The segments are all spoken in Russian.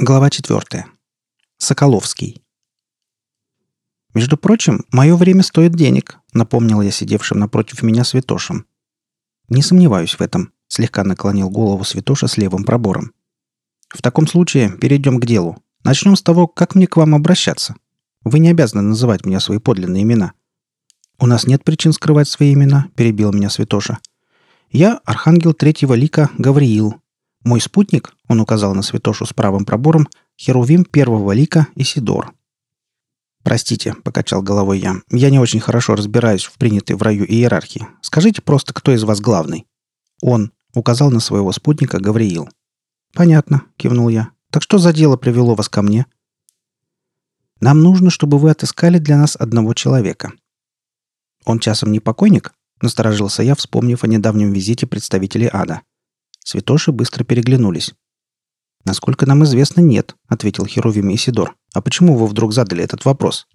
Глава 4. Соколовский. «Между прочим, мое время стоит денег», — напомнил я сидевшим напротив меня святошем. «Не сомневаюсь в этом», — слегка наклонил голову святоша с левым пробором. «В таком случае перейдем к делу. Начнем с того, как мне к вам обращаться. Вы не обязаны называть мне свои подлинные имена». «У нас нет причин скрывать свои имена», — перебил меня святоша. «Я архангел третьего лика Гавриил, мой спутник, он указал на святошу с правым пробором, Херувим первого лика Исидор. «Простите», — покачал головой я, — «я не очень хорошо разбираюсь в принятой в раю иерархии. Скажите просто, кто из вас главный?» «Он», — указал на своего спутника Гавриил. «Понятно», — кивнул я. «Так что за дело привело вас ко мне?» «Нам нужно, чтобы вы отыскали для нас одного человека». «Он часом не покойник?» — насторожился я, вспомнив о недавнем визите представителей ада. Святоши быстро переглянулись. «Насколько нам известно, нет», — ответил Херувим Исидор. «А почему вы вдруг задали этот вопрос?»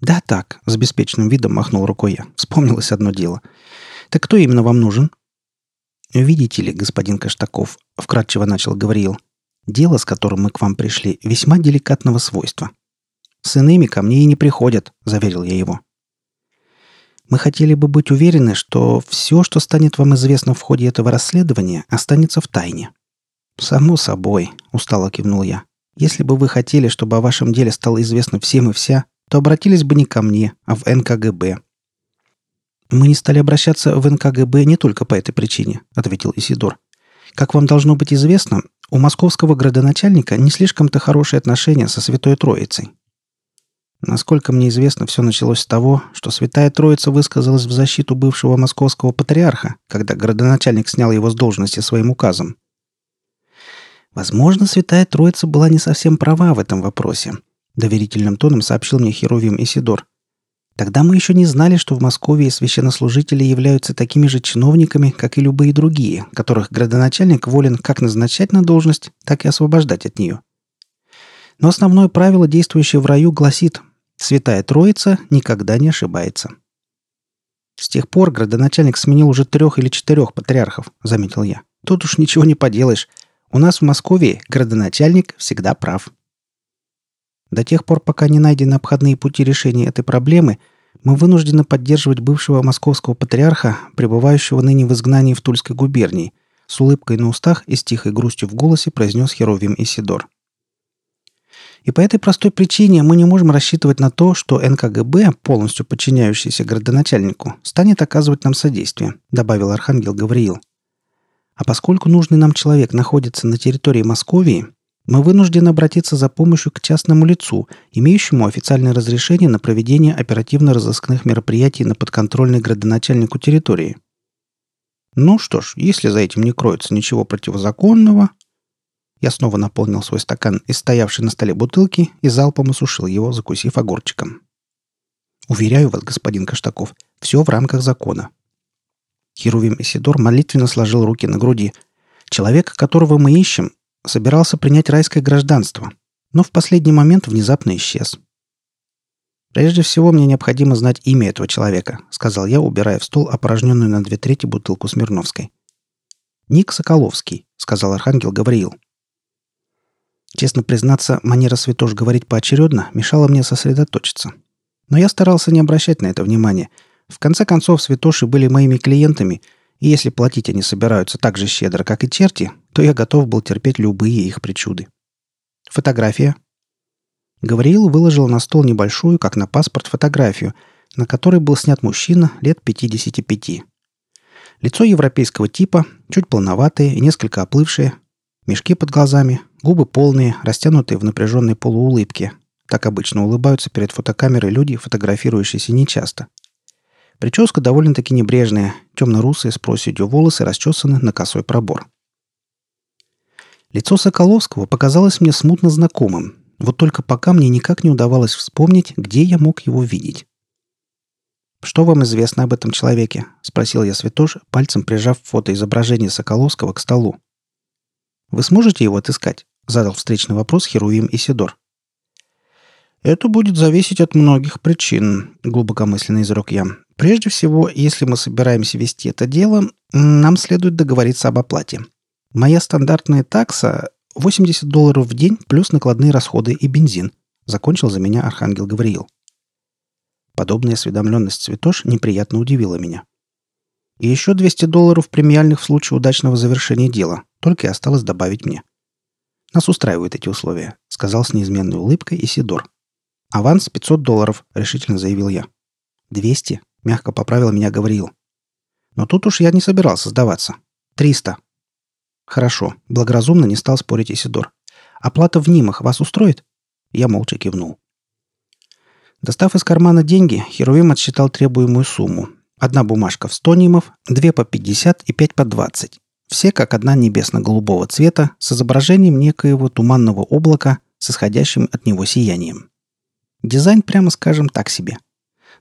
«Да так», — с беспечным видом махнул рукой я. Вспомнилось одно дело. «Так кто именно вам нужен?» «Видите ли, господин Каштаков», — вкратчиво начал Гавриил, «дело, с которым мы к вам пришли, весьма деликатного свойства. С иными ко мне и не приходят», — заверил я его. Мы хотели бы быть уверены, что все, что станет вам известно в ходе этого расследования, останется в тайне. Само собой, устало кивнул я. Если бы вы хотели, чтобы о вашем деле стало известно всем и вся, то обратились бы не ко мне, а в НКГБ. Мы не стали обращаться в НКГБ не только по этой причине, ответил Исидор. Как вам должно быть известно, у московского градоначальника не слишком-то хорошие отношения со Святой Троицей. Насколько мне известно, все началось с того, что Святая Троица высказалась в защиту бывшего московского патриарха, когда городоначальник снял его с должности своим указом. Возможно, Святая Троица была не совсем права в этом вопросе, доверительным тоном сообщил мне Херувим Исидор. Тогда мы еще не знали, что в Москве священнослужители являются такими же чиновниками, как и любые другие, которых градоначальник волен как назначать на должность, так и освобождать от нее. Но основное правило, действующее в раю, гласит Святая Троица никогда не ошибается. С тех пор градоначальник сменил уже трех или четырех патриархов, заметил я. Тут уж ничего не поделаешь. У нас в Москве градоначальник всегда прав. До тех пор, пока не найдены обходные пути решения этой проблемы, мы вынуждены поддерживать бывшего московского патриарха, пребывающего ныне в изгнании в Тульской губернии, с улыбкой на устах и с тихой грустью в голосе произнес Херовим Исидор. И по этой простой причине мы не можем рассчитывать на то, что НКГБ, полностью подчиняющийся градоначальнику, станет оказывать нам содействие», — добавил Архангел Гавриил. «А поскольку нужный нам человек находится на территории Московии, мы вынуждены обратиться за помощью к частному лицу, имеющему официальное разрешение на проведение оперативно-розыскных мероприятий на подконтрольной градоначальнику территории. Ну что ж, если за этим не кроется ничего противозаконного, я снова наполнил свой стакан из стоявшей на столе бутылки и залпом осушил его, закусив огурчиком. Уверяю вас, господин Каштаков, все в рамках закона. Херувим Исидор молитвенно сложил руки на груди. Человек, которого мы ищем, собирался принять райское гражданство, но в последний момент внезапно исчез. «Прежде всего мне необходимо знать имя этого человека», — сказал я, убирая в стол опорожненную на две трети бутылку Смирновской. «Ник Соколовский», — сказал архангел Гавриил. Честно признаться, манера святош говорить поочередно мешала мне сосредоточиться. Но я старался не обращать на это внимания. В конце концов, святоши были моими клиентами, и если платить они собираются так же щедро, как и черти, то я готов был терпеть любые их причуды. Фотография. Гавриил выложил на стол небольшую, как на паспорт, фотографию, на которой был снят мужчина лет 55. Лицо европейского типа, чуть полноватое и несколько оплывшее, мешки под глазами, Губы полные, растянутые в напряженной полуулыбке. Так обычно улыбаются перед фотокамерой люди, фотографирующиеся нечасто. Прическа довольно-таки небрежная, темно-русые с проседью волосы расчесаны на косой пробор. Лицо Соколовского показалось мне смутно знакомым, вот только пока мне никак не удавалось вспомнить, где я мог его видеть. «Что вам известно об этом человеке?» — спросил я Святош, пальцем прижав фотоизображение Соколовского к столу. «Вы сможете его отыскать?» Задал встречный вопрос Херувим Исидор. «Это будет зависеть от многих причин», — глубокомысленно изрек я. «Прежде всего, если мы собираемся вести это дело, нам следует договориться об оплате. Моя стандартная такса 80 долларов в день плюс накладные расходы и бензин», — закончил за меня Архангел Гавриил. Подобная осведомленность Святош неприятно удивила меня. И еще 200 долларов премиальных в случае удачного завершения дела, только и осталось добавить мне. «Нас устраивают эти условия», — сказал с неизменной улыбкой Исидор. «Аванс 500 долларов», — решительно заявил я. «200», — мягко поправил меня Гавриил. Но тут уж я не собирался сдаваться. «Триста». «Хорошо», — благоразумно не стал спорить Исидор. «Оплата в Нимах вас устроит?» Я молча кивнул. Достав из кармана деньги, Херувим отсчитал требуемую сумму. Одна бумажка в 100 нимов, две по 50 и пять по 20. Все как одна небесно-голубого цвета с изображением некоего туманного облака с исходящим от него сиянием. Дизайн, прямо скажем, так себе.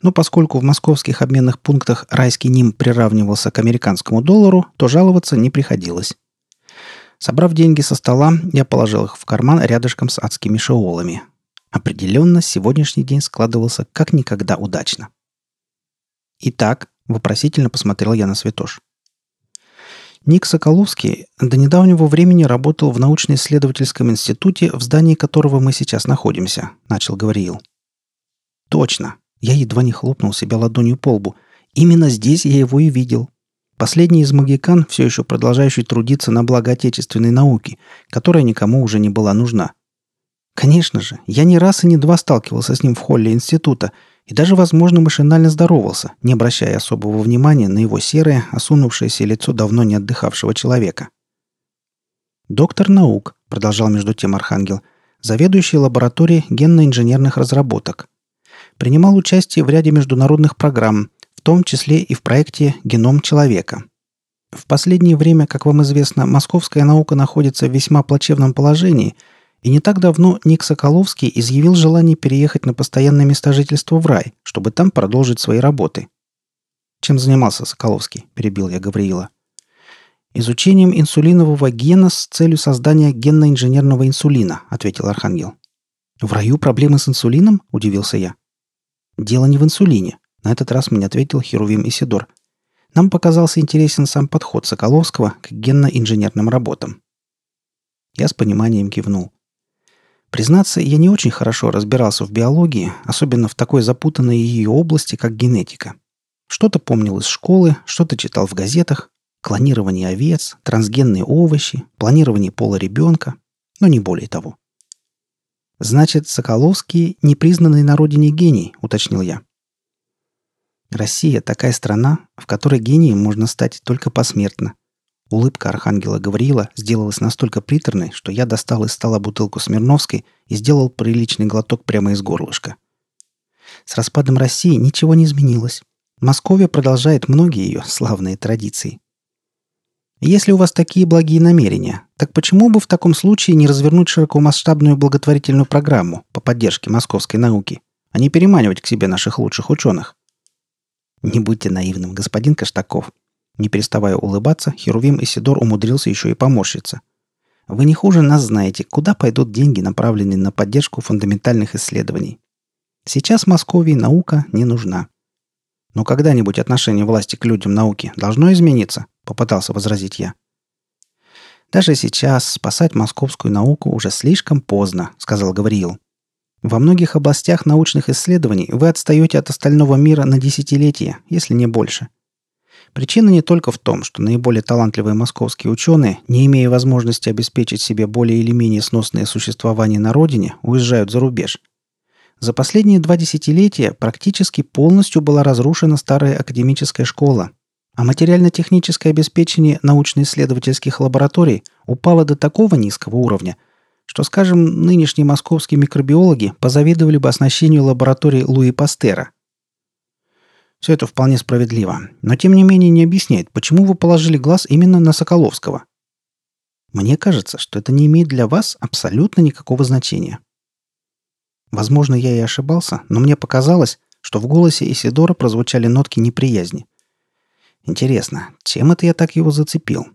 Но поскольку в московских обменных пунктах райский ним приравнивался к американскому доллару, то жаловаться не приходилось. Собрав деньги со стола, я положил их в карман рядышком с адскими шеолами, Определенно, сегодняшний день складывался как никогда удачно. «Итак», — вопросительно посмотрел я на Святош. Ник Соколовский до недавнего времени работал в научно-исследовательском институте, в здании которого мы сейчас находимся», — начал Гавриил. «Точно!» Я едва не хлопнул себя ладонью по лбу. «Именно здесь я его и видел. Последний из магикан, все еще продолжающий трудиться на благо отечественной науки, которая никому уже не была нужна. Конечно же, я не раз и не два сталкивался с ним в холле института и даже, возможно, машинально здоровался, не обращая особого внимания на его серое, осунувшееся лицо давно не отдыхавшего человека. «Доктор наук», — продолжал между тем Архангел, заведующий лабораторией генно-инженерных разработок. Принимал участие в ряде международных программ, в том числе и в проекте «Геном человека». В последнее время, как вам известно, московская наука находится в весьма плачевном положении — и не так давно Ник Соколовский изъявил желание переехать на постоянное место жительства в рай, чтобы там продолжить свои работы. «Чем занимался Соколовский?» – перебил я Гавриила. «Изучением инсулинового гена с целью создания генно-инженерного инсулина», – ответил Архангел. «В раю проблемы с инсулином?» – удивился я. «Дело не в инсулине», – на этот раз мне ответил Херувим Исидор. «Нам показался интересен сам подход Соколовского к генно-инженерным работам». Я с пониманием кивнул. Признаться, я не очень хорошо разбирался в биологии, особенно в такой запутанной ее области, как генетика. Что-то помнил из школы, что-то читал в газетах. Клонирование овец, трансгенные овощи, планирование пола ребенка, но не более того. «Значит, Соколовский – непризнанный на родине гений», – уточнил я. Россия – такая страна, в которой гением можно стать только посмертно. Улыбка архангела Гавриила сделалась настолько приторной, что я достал из стола бутылку Смирновской и сделал приличный глоток прямо из горлышка. С распадом России ничего не изменилось. Московия продолжает многие ее славные традиции. Если у вас такие благие намерения, так почему бы в таком случае не развернуть широкомасштабную благотворительную программу по поддержке московской науки, а не переманивать к себе наших лучших ученых? Не будьте наивным, господин Каштаков. Не переставая улыбаться, Херувим Исидор умудрился еще и поморщиться. «Вы не хуже нас знаете, куда пойдут деньги, направленные на поддержку фундаментальных исследований. Сейчас Московии наука не нужна. Но когда-нибудь отношение власти к людям науки должно измениться, попытался возразить я. Даже сейчас спасать московскую науку уже слишком поздно, сказал Гавриил. Во многих областях научных исследований вы отстаете от остального мира на десятилетия, если не больше – Причина не только в том, что наиболее талантливые московские ученые, не имея возможности обеспечить себе более или менее сносное существование на родине, уезжают за рубеж. За последние два десятилетия практически полностью была разрушена старая академическая школа, а материально-техническое обеспечение научно-исследовательских лабораторий упало до такого низкого уровня, что, скажем, нынешние московские микробиологи позавидовали бы оснащению лаборатории Луи Пастера – все это вполне справедливо, но тем не менее не объясняет, почему вы положили глаз именно на Соколовского. Мне кажется, что это не имеет для вас абсолютно никакого значения. Возможно, я и ошибался, но мне показалось, что в голосе Исидора прозвучали нотки неприязни. Интересно, чем это я так его зацепил?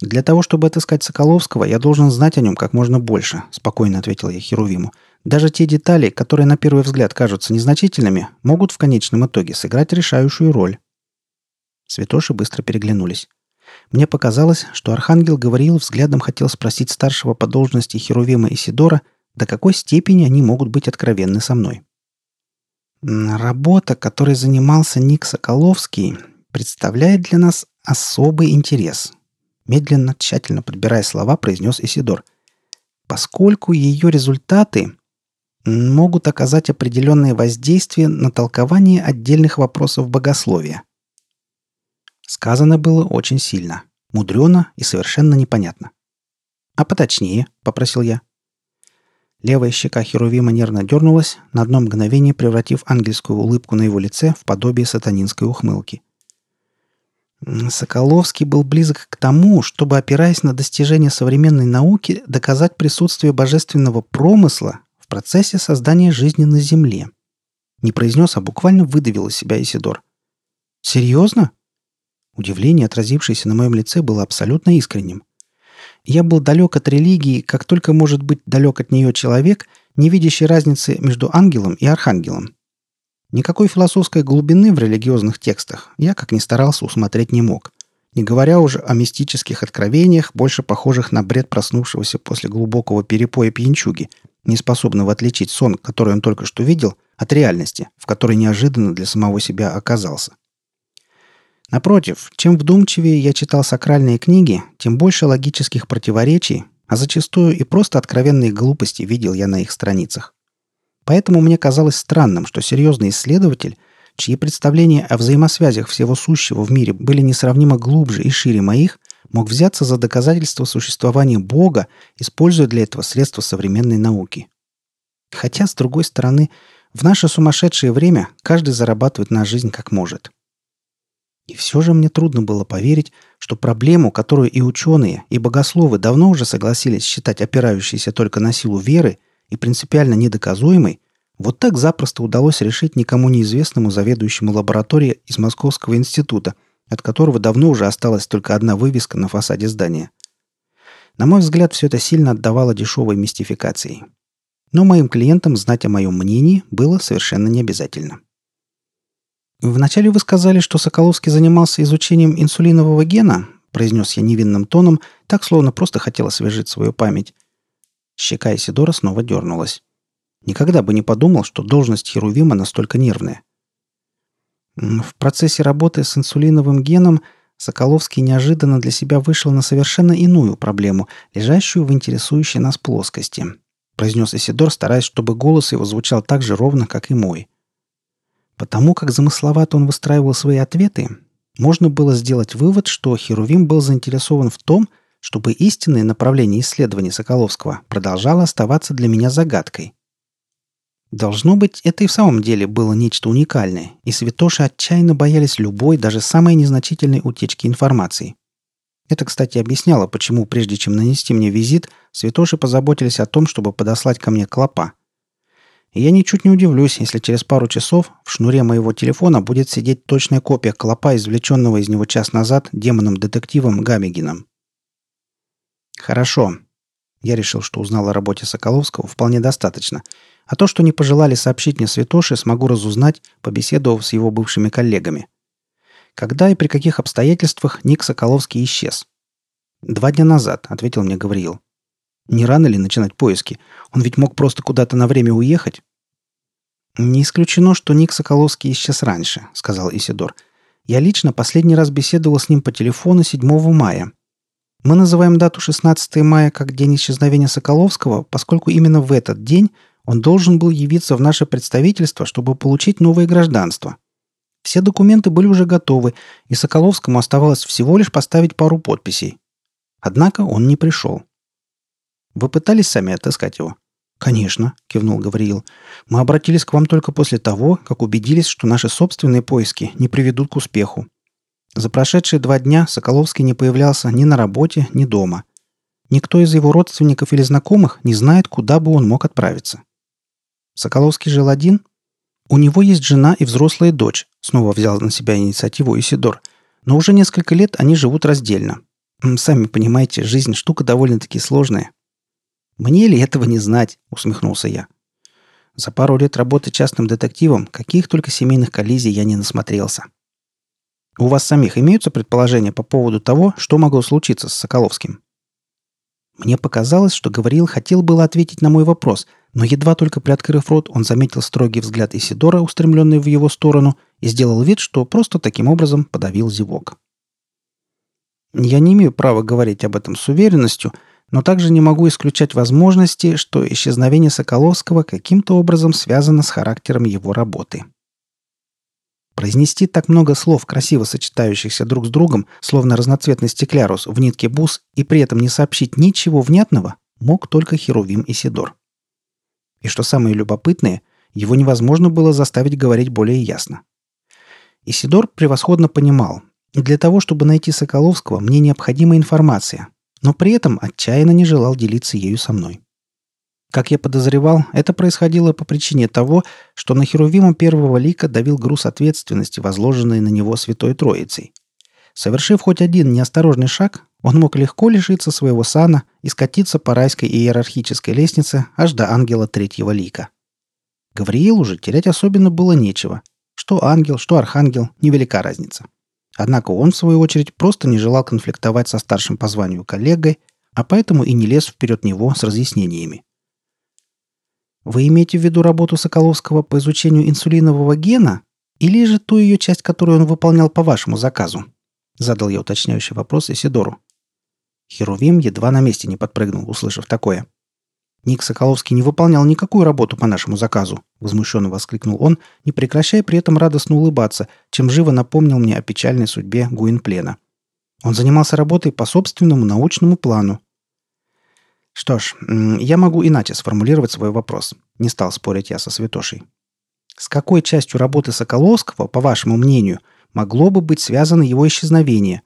«Для того, чтобы отыскать Соколовского, я должен знать о нем как можно больше», — спокойно ответил я Херувиму. «Даже те детали, которые на первый взгляд кажутся незначительными, могут в конечном итоге сыграть решающую роль». Святоши быстро переглянулись. Мне показалось, что Архангел говорил, взглядом хотел спросить старшего по должности Херувима Исидора, до какой степени они могут быть откровенны со мной. Работа, которой занимался Ник Соколовский, представляет для нас особый интерес. Медленно, тщательно подбирая слова, произнес Исидор. Поскольку ее результаты могут оказать определенное воздействие на толкование отдельных вопросов богословия. Сказано было очень сильно, мудрено и совершенно непонятно. «А поточнее», — попросил я. Левая щека Херувима нервно дернулась, на одно мгновение превратив ангельскую улыбку на его лице в подобие сатанинской ухмылки. Соколовский был близок к тому, чтобы, опираясь на достижения современной науки, доказать присутствие божественного промысла в процессе создания жизни на Земле. Не произнес, а буквально выдавил из себя Исидор. «Серьезно?» Удивление, отразившееся на моем лице, было абсолютно искренним. Я был далек от религии, как только может быть далек от нее человек, не видящий разницы между ангелом и архангелом. Никакой философской глубины в религиозных текстах я, как ни старался, усмотреть не мог. Не говоря уже о мистических откровениях, больше похожих на бред проснувшегося после глубокого перепоя пьянчуги, не способного отличить сон, который он только что видел, от реальности, в которой неожиданно для самого себя оказался. Напротив, чем вдумчивее я читал сакральные книги, тем больше логических противоречий, а зачастую и просто откровенные глупости видел я на их страницах. Поэтому мне казалось странным, что серьезный исследователь, чьи представления о взаимосвязях всего сущего в мире были несравнимо глубже и шире моих, мог взяться за доказательство существования Бога, используя для этого средства современной науки. Хотя, с другой стороны, в наше сумасшедшее время каждый зарабатывает на жизнь как может. И все же мне трудно было поверить, что проблему, которую и ученые, и богословы давно уже согласились считать опирающейся только на силу веры и принципиально недоказуемой, вот так запросто удалось решить никому неизвестному заведующему лаборатории из Московского института, от которого давно уже осталась только одна вывеска на фасаде здания. На мой взгляд, все это сильно отдавало дешевой мистификацией. Но моим клиентам знать о моем мнении было совершенно не обязательно. «Вначале вы сказали, что Соколовский занимался изучением инсулинового гена», произнес я невинным тоном, так словно просто хотел освежить свою память. Щека Исидора снова дернулась. Никогда бы не подумал, что должность Херувима настолько нервная. В процессе работы с инсулиновым геном Соколовский неожиданно для себя вышел на совершенно иную проблему, лежащую в интересующей нас плоскости. Произнес Исидор, стараясь, чтобы голос его звучал так же ровно, как и мой. Потому как замысловато он выстраивал свои ответы, можно было сделать вывод, что Херувим был заинтересован в том, чтобы истинное направление исследований Соколовского продолжало оставаться для меня загадкой. Должно быть, это и в самом деле было нечто уникальное, и святоши отчаянно боялись любой, даже самой незначительной утечки информации. Это, кстати, объясняло, почему, прежде чем нанести мне визит, святоши позаботились о том, чтобы подослать ко мне клопа – и я ничуть не удивлюсь, если через пару часов в шнуре моего телефона будет сидеть точная копия клопа, извлеченного из него час назад демоном-детективом Гамигином. Хорошо. Я решил, что узнал о работе Соколовского вполне достаточно. А то, что не пожелали сообщить мне Святоши, смогу разузнать, побеседовав с его бывшими коллегами. Когда и при каких обстоятельствах Ник Соколовский исчез? «Два дня назад», — ответил мне Гавриил. Не рано ли начинать поиски? Он ведь мог просто куда-то на время уехать. «Не исключено, что Ник Соколовский исчез раньше», — сказал Исидор. «Я лично последний раз беседовал с ним по телефону 7 мая. Мы называем дату 16 мая как день исчезновения Соколовского, поскольку именно в этот день он должен был явиться в наше представительство, чтобы получить новое гражданство. Все документы были уже готовы, и Соколовскому оставалось всего лишь поставить пару подписей. Однако он не пришел. Вы пытались сами отыскать его?» «Конечно», — кивнул Гавриил. «Мы обратились к вам только после того, как убедились, что наши собственные поиски не приведут к успеху. За прошедшие два дня Соколовский не появлялся ни на работе, ни дома. Никто из его родственников или знакомых не знает, куда бы он мог отправиться. Соколовский жил один? У него есть жена и взрослая дочь, снова взял на себя инициативу Исидор. Но уже несколько лет они живут раздельно. Сами понимаете, жизнь штука довольно-таки сложная. «Мне ли этого не знать?» — усмехнулся я. За пару лет работы частным детективом каких только семейных коллизий я не насмотрелся. У вас самих имеются предположения по поводу того, что могло случиться с Соколовским?» Мне показалось, что Гавриил хотел было ответить на мой вопрос, но едва только приоткрыв рот, он заметил строгий взгляд Исидора, устремленный в его сторону, и сделал вид, что просто таким образом подавил зевок. Я не имею права говорить об этом с уверенностью, но также не могу исключать возможности, что исчезновение Соколовского каким-то образом связано с характером его работы. Произнести так много слов, красиво сочетающихся друг с другом, словно разноцветный стеклярус в нитке бус, и при этом не сообщить ничего внятного, мог только Херувим Исидор. И что самое любопытное, его невозможно было заставить говорить более ясно. Исидор превосходно понимал, для того, чтобы найти Соколовского, мне необходима информация, но при этом отчаянно не желал делиться ею со мной. Как я подозревал, это происходило по причине того, что на Херувима первого лика давил груз ответственности, возложенный на него Святой Троицей. Совершив хоть один неосторожный шаг, он мог легко лишиться своего сана и скатиться по райской иерархической лестнице аж до ангела третьего лика. Гавриилу же терять особенно было нечего. Что ангел, что архангел, невелика разница. Однако он, в свою очередь, просто не желал конфликтовать со старшим по званию коллегой, а поэтому и не лез вперед него с разъяснениями. Вы имеете в виду работу Соколовского по изучению инсулинового гена или же ту ее часть, которую он выполнял по вашему заказу? Задал я уточняющий вопрос Исидору. Херувим едва на месте не подпрыгнул, услышав такое. «Ник Соколовский не выполнял никакую работу по нашему заказу», — возмущенно воскликнул он, не прекращая при этом радостно улыбаться, чем живо напомнил мне о печальной судьбе Гуинплена. Он занимался работой по собственному научному плану, что ж, я могу иначе сформулировать свой вопрос. Не стал спорить я со Святошей. С какой частью работы Соколовского, по вашему мнению, могло бы быть связано его исчезновение?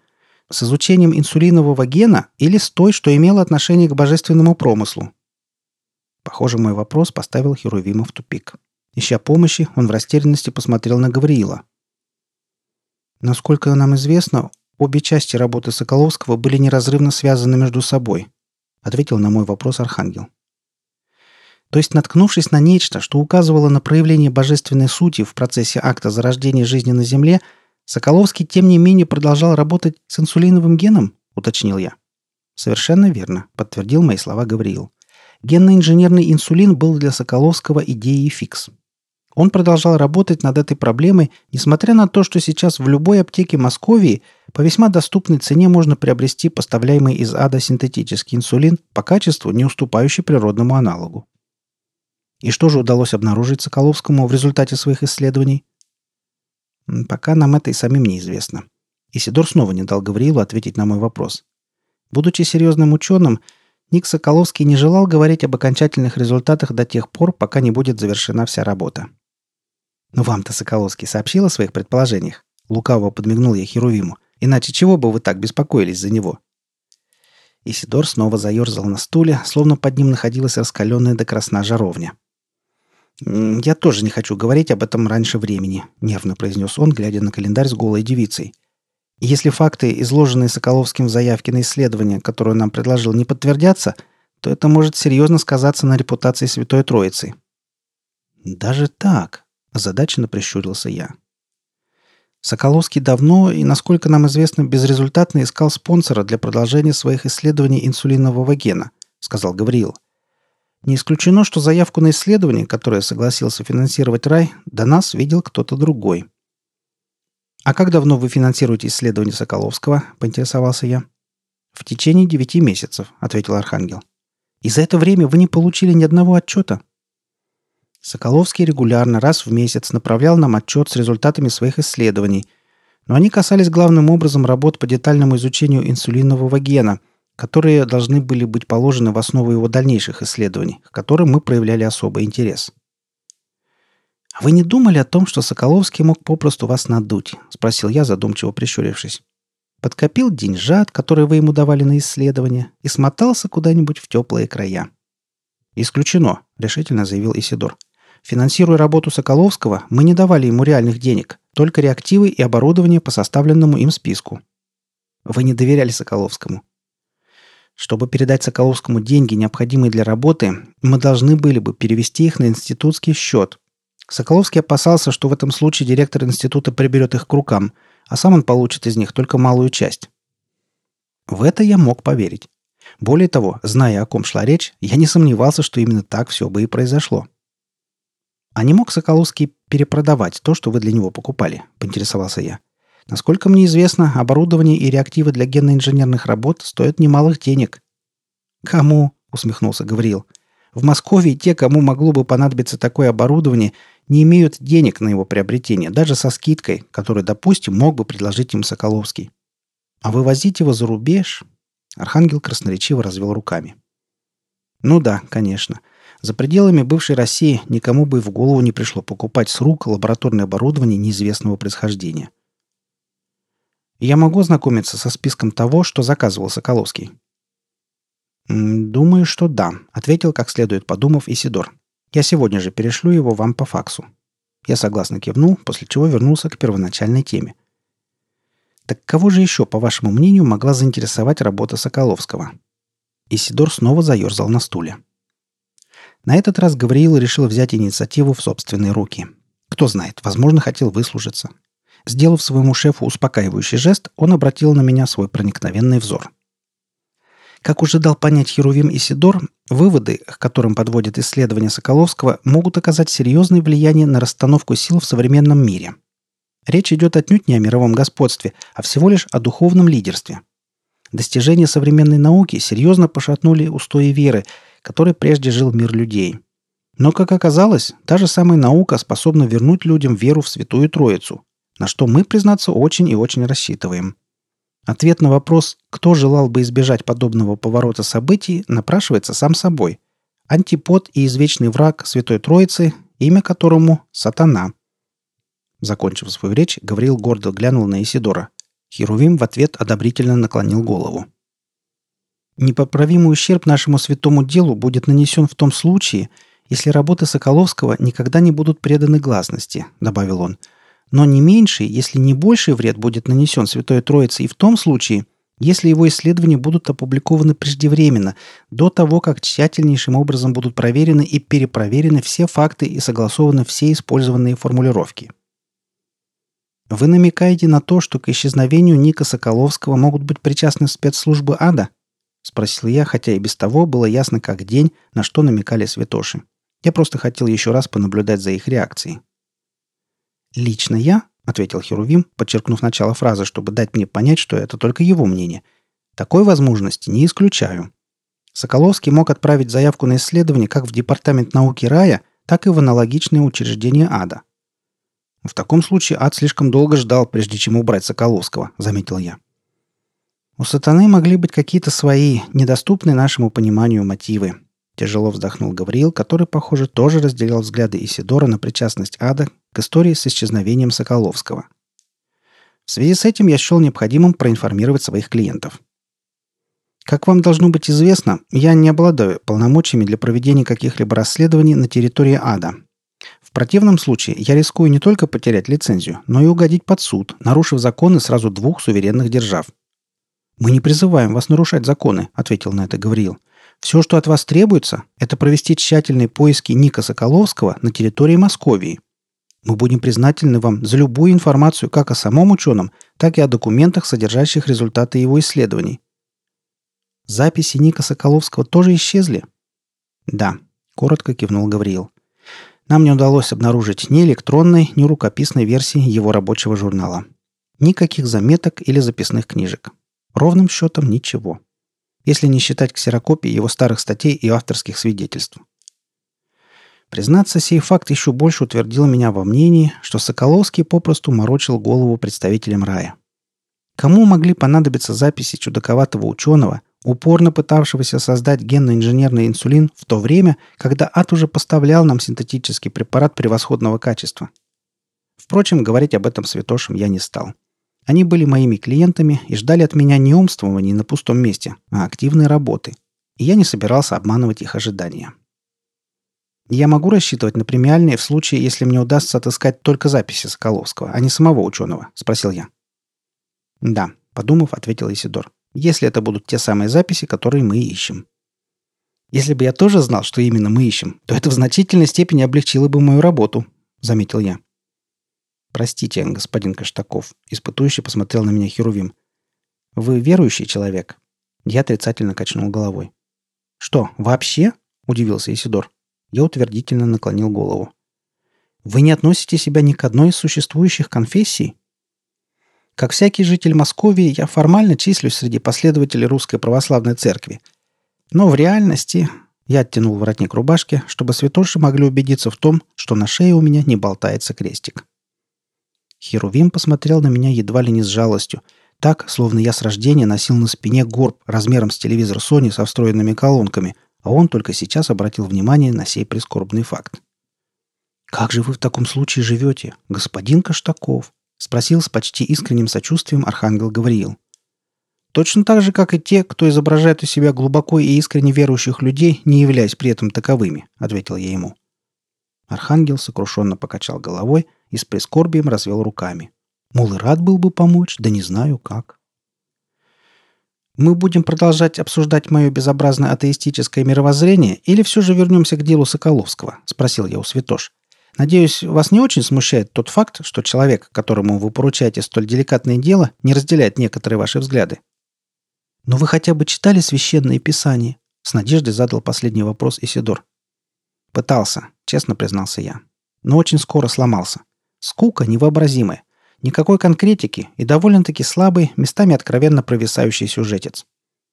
С изучением инсулинового гена или с той, что имело отношение к божественному промыслу? Похоже, мой вопрос поставил Херувима в тупик. Ища помощи, он в растерянности посмотрел на Гавриила. Насколько нам известно, обе части работы Соколовского были неразрывно связаны между собой –— ответил на мой вопрос Архангел. То есть, наткнувшись на нечто, что указывало на проявление божественной сути в процессе акта зарождения жизни на Земле, Соколовский, тем не менее, продолжал работать с инсулиновым геном, уточнил я. Совершенно верно, подтвердил мои слова Гавриил. Генно-инженерный инсулин был для Соколовского идеей фикс. Он продолжал работать над этой проблемой, несмотря на то, что сейчас в любой аптеке Московии по весьма доступной цене можно приобрести поставляемый из ада синтетический инсулин по качеству, не уступающий природному аналогу. И что же удалось обнаружить Соколовскому в результате своих исследований? Пока нам это и самим неизвестно. Исидор снова не дал Гавриилу ответить на мой вопрос. Будучи серьезным ученым, Ник Соколовский не желал говорить об окончательных результатах до тех пор, пока не будет завершена вся работа. «Но вам-то Соколовский сообщил о своих предположениях?» Лукаво подмигнул я Херувиму. «Иначе чего бы вы так беспокоились за него?» Исидор снова заерзал на стуле, словно под ним находилась раскаленная до красна жаровня. «Я тоже не хочу говорить об этом раньше времени», — нервно произнес он, глядя на календарь с голой девицей. «Если факты, изложенные Соколовским в заявке на исследование, которое нам предложил, не подтвердятся, то это может серьезно сказаться на репутации Святой Троицы». «Даже так?» Озадаченно прищурился я. Соколовский давно и, насколько нам известно, безрезультатно искал спонсора для продолжения своих исследований инсулинового гена, сказал Гавриил. Не исключено, что заявку на исследование, которое согласился финансировать рай, до нас видел кто-то другой. «А как давно вы финансируете исследование Соколовского?» – поинтересовался я. «В течение девяти месяцев», – ответил Архангел. «И за это время вы не получили ни одного отчета?» Соколовский регулярно раз в месяц направлял нам отчет с результатами своих исследований, но они касались главным образом работ по детальному изучению инсулинового гена, которые должны были быть положены в основу его дальнейших исследований, к которым мы проявляли особый интерес. «А вы не думали о том, что Соколовский мог попросту вас надуть?» – спросил я, задумчиво прищурившись. Подкопил деньжат, которые вы ему давали на исследование, и смотался куда-нибудь в теплые края. «Исключено», — решительно заявил Исидор. Финансируя работу Соколовского, мы не давали ему реальных денег, только реактивы и оборудование по составленному им списку. Вы не доверяли Соколовскому. Чтобы передать Соколовскому деньги, необходимые для работы, мы должны были бы перевести их на институтский счет. Соколовский опасался, что в этом случае директор института приберет их к рукам, а сам он получит из них только малую часть. В это я мог поверить. Более того, зная, о ком шла речь, я не сомневался, что именно так все бы и произошло. «А не мог Соколовский перепродавать то, что вы для него покупали?» – поинтересовался я. «Насколько мне известно, оборудование и реактивы для генно-инженерных работ стоят немалых денег». «Кому?» – усмехнулся Гавриил. «В Москве те, кому могло бы понадобиться такое оборудование, не имеют денег на его приобретение, даже со скидкой, которую, допустим, мог бы предложить им Соколовский. А вывозить его за рубеж...» Архангел красноречиво развел руками. «Ну да, конечно. За пределами бывшей России никому бы и в голову не пришло покупать с рук лабораторное оборудование неизвестного происхождения. Я могу ознакомиться со списком того, что заказывал Соколовский. «Думаю, что да», — ответил, как следует подумав, Исидор. «Я сегодня же перешлю его вам по факсу». Я согласно кивнул, после чего вернулся к первоначальной теме. Так кого же еще, по вашему мнению, могла заинтересовать работа Соколовского? Исидор снова заерзал на стуле. На этот раз Гавриил решил взять инициативу в собственные руки. Кто знает, возможно, хотел выслужиться. Сделав своему шефу успокаивающий жест, он обратил на меня свой проникновенный взор. Как уже дал понять Херувим Исидор, выводы, к которым подводят исследования Соколовского, могут оказать серьезное влияние на расстановку сил в современном мире. Речь идет отнюдь не о мировом господстве, а всего лишь о духовном лидерстве. Достижения современной науки серьезно пошатнули устои веры, которой прежде жил мир людей. Но, как оказалось, та же самая наука способна вернуть людям веру в Святую Троицу, на что мы, признаться, очень и очень рассчитываем. Ответ на вопрос, кто желал бы избежать подобного поворота событий, напрашивается сам собой. Антипод и извечный враг Святой Троицы, имя которому – Сатана. Закончив свою речь, Гавриил гордо глянул на Исидора. Херувим в ответ одобрительно наклонил голову. Непоправимый ущерб нашему святому делу будет нанесен в том случае, если работы Соколовского никогда не будут преданы гласности», — добавил он. «Но не меньший, если не больший вред будет нанесен Святой Троице и в том случае, если его исследования будут опубликованы преждевременно, до того, как тщательнейшим образом будут проверены и перепроверены все факты и согласованы все использованные формулировки». «Вы намекаете на то, что к исчезновению Ника Соколовского могут быть причастны спецслужбы ада?» — спросил я, хотя и без того было ясно как день, на что намекали святоши. Я просто хотел еще раз понаблюдать за их реакцией. «Лично я», — ответил Херувим, подчеркнув начало фразы, чтобы дать мне понять, что это только его мнение, «такой возможности не исключаю. Соколовский мог отправить заявку на исследование как в Департамент науки рая, так и в аналогичное учреждение ада. В таком случае ад слишком долго ждал, прежде чем убрать Соколовского, заметил я. У сатаны могли быть какие-то свои, недоступные нашему пониманию мотивы. Тяжело вздохнул Гавриил, который, похоже, тоже разделял взгляды Исидора на причастность ада к истории с исчезновением Соколовского. В связи с этим я счел необходимым проинформировать своих клиентов. Как вам должно быть известно, я не обладаю полномочиями для проведения каких-либо расследований на территории ада. В противном случае я рискую не только потерять лицензию, но и угодить под суд, нарушив законы сразу двух суверенных держав – «Мы не призываем вас нарушать законы», — ответил на это Гавриил. «Все, что от вас требуется, это провести тщательные поиски Ника Соколовского на территории Московии. Мы будем признательны вам за любую информацию как о самом ученом, так и о документах, содержащих результаты его исследований». «Записи Ника Соколовского тоже исчезли?» «Да», — коротко кивнул Гавриил. «Нам не удалось обнаружить ни электронной, ни рукописной версии его рабочего журнала. Никаких заметок или записных книжек. Ровным счетом ничего. Если не считать ксерокопии его старых статей и авторских свидетельств. Признаться, сей факт еще больше утвердил меня во мнении, что Соколовский попросту морочил голову представителям рая. Кому могли понадобиться записи чудаковатого ученого, упорно пытавшегося создать генно-инженерный инсулин в то время, когда ад уже поставлял нам синтетический препарат превосходного качества? Впрочем, говорить об этом святошам я не стал. Они были моими клиентами и ждали от меня не умствований на пустом месте, а активной работы. И я не собирался обманывать их ожидания. Я могу рассчитывать на премиальные в случае, если мне удастся отыскать только записи Соколовского, а не самого ученого?» – спросил я. «Да», – подумав, ответил Исидор. «Если это будут те самые записи, которые мы ищем». «Если бы я тоже знал, что именно мы ищем, то это в значительной степени облегчило бы мою работу», – заметил я. «Простите, господин Каштаков», — испытующий посмотрел на меня Херувим. «Вы верующий человек?» Я отрицательно качнул головой. «Что, вообще?» — удивился Исидор. Я утвердительно наклонил голову. «Вы не относите себя ни к одной из существующих конфессий?» Как всякий житель Московии, я формально числюсь среди последователей Русской Православной Церкви. Но в реальности я оттянул воротник рубашки, чтобы святоши могли убедиться в том, что на шее у меня не болтается крестик. Херувим посмотрел на меня едва ли не с жалостью, так, словно я с рождения носил на спине горб размером с телевизор Sony со встроенными колонками, а он только сейчас обратил внимание на сей прискорбный факт. «Как же вы в таком случае живете, господин Каштаков?» — спросил с почти искренним сочувствием архангел Гавриил. «Точно так же, как и те, кто изображает из себя глубоко и искренне верующих людей, не являясь при этом таковыми», — ответил я ему. Архангел сокрушенно покачал головой и с прискорбием развел руками. Мол, и рад был бы помочь, да не знаю как. Мы будем продолжать обсуждать мое безобразное атеистическое мировоззрение или все же вернемся к делу Соколовского? Спросил я у Святош. Надеюсь, вас не очень смущает тот факт, что человек, которому вы поручаете столь деликатное дело, не разделяет некоторые ваши взгляды. Но вы хотя бы читали священные писания? С надеждой задал последний вопрос Исидор. Пытался, честно признался я. Но очень скоро сломался. Скука невообразимая. Никакой конкретики и довольно-таки слабый, местами откровенно провисающий сюжетец.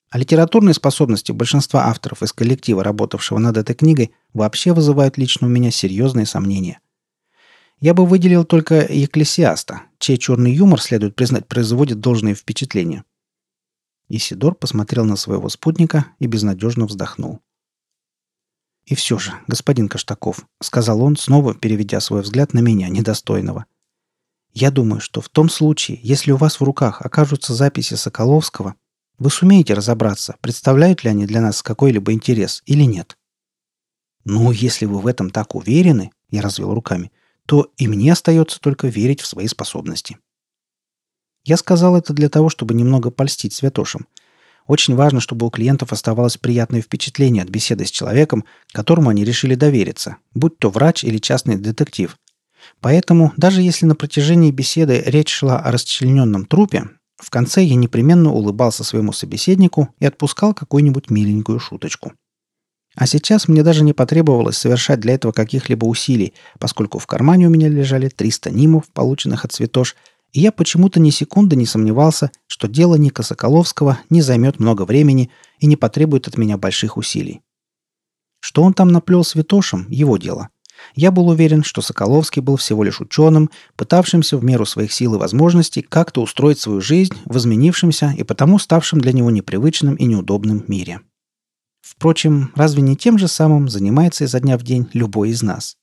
А литературные способности большинства авторов из коллектива, работавшего над этой книгой, вообще вызывают лично у меня серьезные сомнения. Я бы выделил только Екклесиаста, чей черный юмор, следует признать, производит должное впечатление. Исидор посмотрел на своего спутника и безнадежно вздохнул. «И все же, господин Каштаков», — сказал он, снова переведя свой взгляд на меня, недостойного — я думаю, что в том случае, если у вас в руках окажутся записи Соколовского, вы сумеете разобраться, представляют ли они для нас какой-либо интерес или нет. Ну, если вы в этом так уверены, я развел руками, то и мне остается только верить в свои способности. Я сказал это для того, чтобы немного польстить святошам. Очень важно, чтобы у клиентов оставалось приятное впечатление от беседы с человеком, которому они решили довериться, будь то врач или частный детектив. Поэтому, даже если на протяжении беседы речь шла о расчлененном трупе, в конце я непременно улыбался своему собеседнику и отпускал какую-нибудь миленькую шуточку. А сейчас мне даже не потребовалось совершать для этого каких-либо усилий, поскольку в кармане у меня лежали 300 нимов, полученных от Цветош, и я почему-то ни секунды не сомневался, что дело Ника Соколовского не займет много времени и не потребует от меня больших усилий. Что он там наплел Святошем – его дело. Я был уверен, что Соколовский был всего лишь ученым, пытавшимся в меру своих сил и возможностей как-то устроить свою жизнь в изменившемся и потому ставшем для него непривычным и неудобным мире. Впрочем, разве не тем же самым занимается изо дня в день любой из нас?